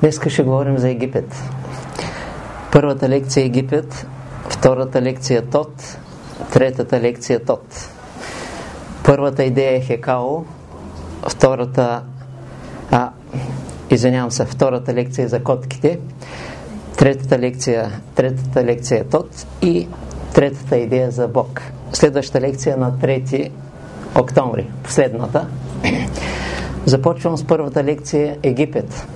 Днес ще говорим за Египет. Първата лекция е Египет, втората лекция е Тот, третата лекция е Тот. Първата идея е Хекао, втората а, извинявам се, втората лекция е за котките, третата лекция, третата лекция е Тот и третата идея за Бог. Следващата лекция на 3 октомври, последната. Започвам с първата лекция Египет.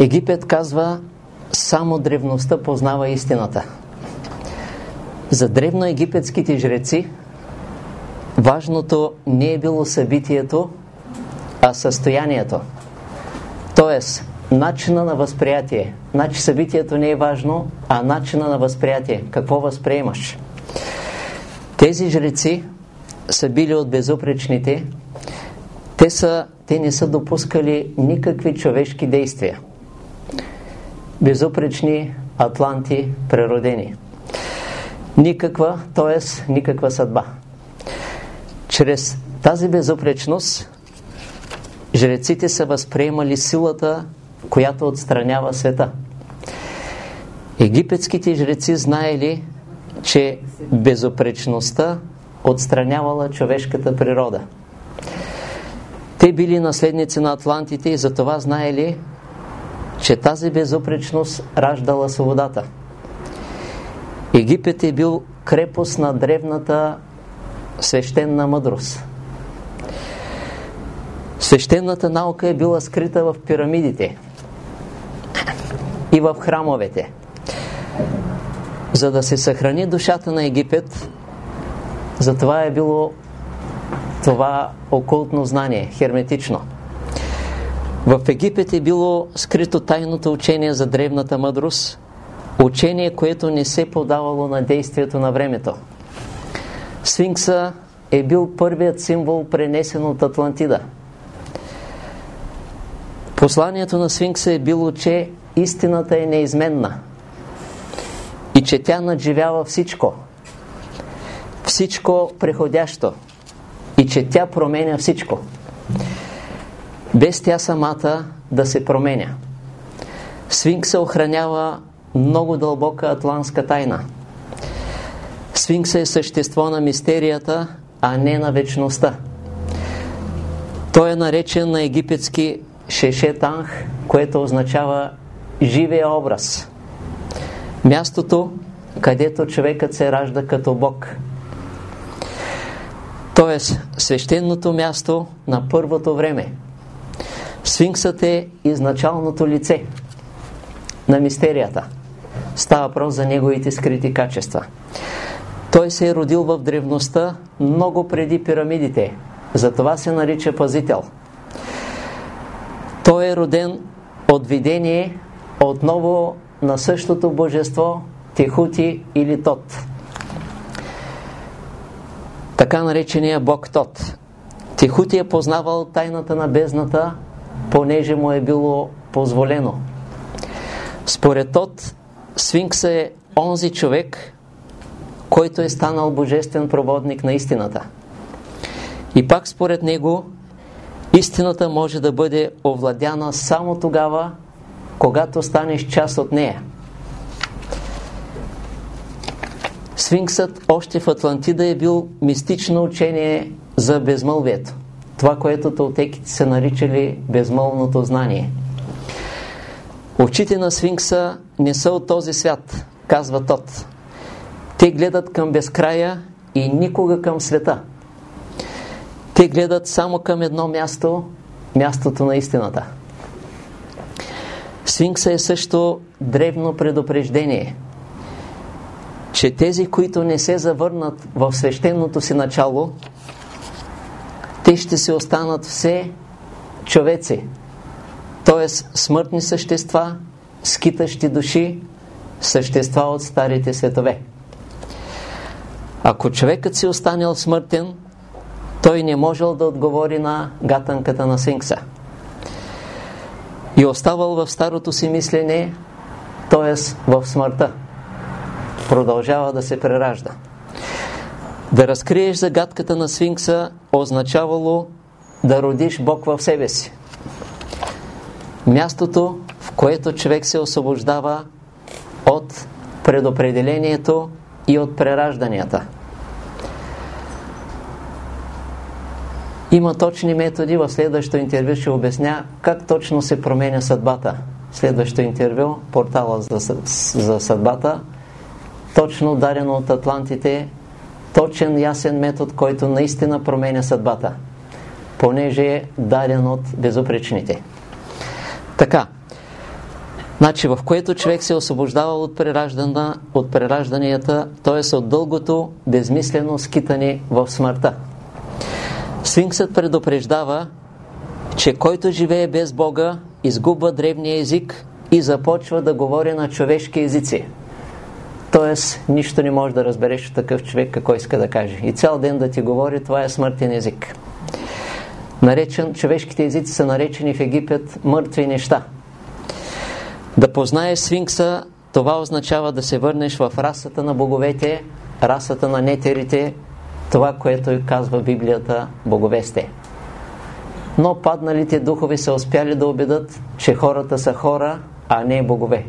Египет казва само древността познава истината. За древноегипетските жреци важното не е било събитието, а състоянието. Тоест, начина на възприятие. Значи събитието не е важно, а начина на възприятие. Какво възприемаш? Тези жреци са били от безупречните. Те, са, те не са допускали никакви човешки действия. Безупречни атланти, преродени. Никаква, т.е. никаква съдба. Чрез тази безупречност жреците са възприемали силата, която отстранява света. Египетските жреци знаели, че безопречността отстранявала човешката природа. Те били наследници на атлантите и затова знаели, че тази безупречност раждала свободата. Египет е бил крепост на древната свещена мъдрост. Свещената наука е била скрита в пирамидите и в храмовете. За да се съхрани душата на Египет, затова е било това окултно знание, херметично. В Египет е било скрито тайното учение за древната мъдрост, учение, което не се подавало на действието на времето. Сфинкса е бил първият символ, пренесен от Атлантида. Посланието на Сфинкса е било, че истината е неизменна и че тя надживява всичко. Всичко преходящо и че тя променя всичко. Без тя самата да се променя. Сфинкса охранява много дълбока атлантска тайна. Сфинкса е същество на мистерията, а не на вечността. Той е наречен на египетски Шешетанх, което означава живия образ. Мястото, където човекът се ражда като Бог. Тоест, свещеното място на първото време. Сфинксът е изначалното лице на мистерията. Става въпрос за неговите скрити качества. Той се е родил в древността много преди пирамидите. Затова се нарича пазител. Той е роден от видение отново на същото божество Техути или Тот. Така наречения Бог Тот. Техути е познавал тайната на бездната, понеже му е било позволено. Според Тот, Сфинкса е онзи човек, който е станал божествен проводник на истината. И пак според него, истината може да бъде овладяна само тогава, когато станеш част от нея. Сфинксът още в Атлантида е бил мистично учение за безмълвието. Това, което толтеките са наричали безмълвното знание. Очите на Сфинкса не са от този свят, казва Тот. Те гледат към безкрая и никога към света. Те гледат само към едно място, мястото на истината. Сфинкса е също древно предупреждение, че тези, които не се завърнат в свещеното си начало, те ще се останат все човеци, т.е. смъртни същества, скитащи души, същества от старите светове. Ако човекът си останал смъртен, той не можел да отговори на гатанката на Сфинкса. И оставал в старото си мислене, т.е. в смъртта. Продължава да се преражда. Да разкриеш загадката на Сфинкса означавало да родиш Бог в себе си. Мястото, в което човек се освобождава от предопределението и от преражданията. Има точни методи. В следващото интервю ще обясня как точно се променя съдбата. Следващото интервю, портала за, за съдбата, точно дарено от Атлантите, точен, ясен метод, който наистина променя съдбата, понеже е даден от безупречните. Така, значи в което човек се освобождава от, прераждана, от преражданията, т.е. от дългото безмислено скитане в смъртта. Сфинксът предупреждава, че който живее без Бога, изгубва древния език и започва да говори на човешки езици. Тоест, нищо не може да разбереш от такъв човек какво иска да каже. И цял ден да ти говори, това е смъртен език. Наречен, човешките езици са наречени в Египет мъртви неща. Да познаеш свинкса, това означава да се върнеш в расата на боговете, расата на нетерите, това, което казва Библията, боговесте. Но падналите духове са успяли да убедат, че хората са хора, а не богове.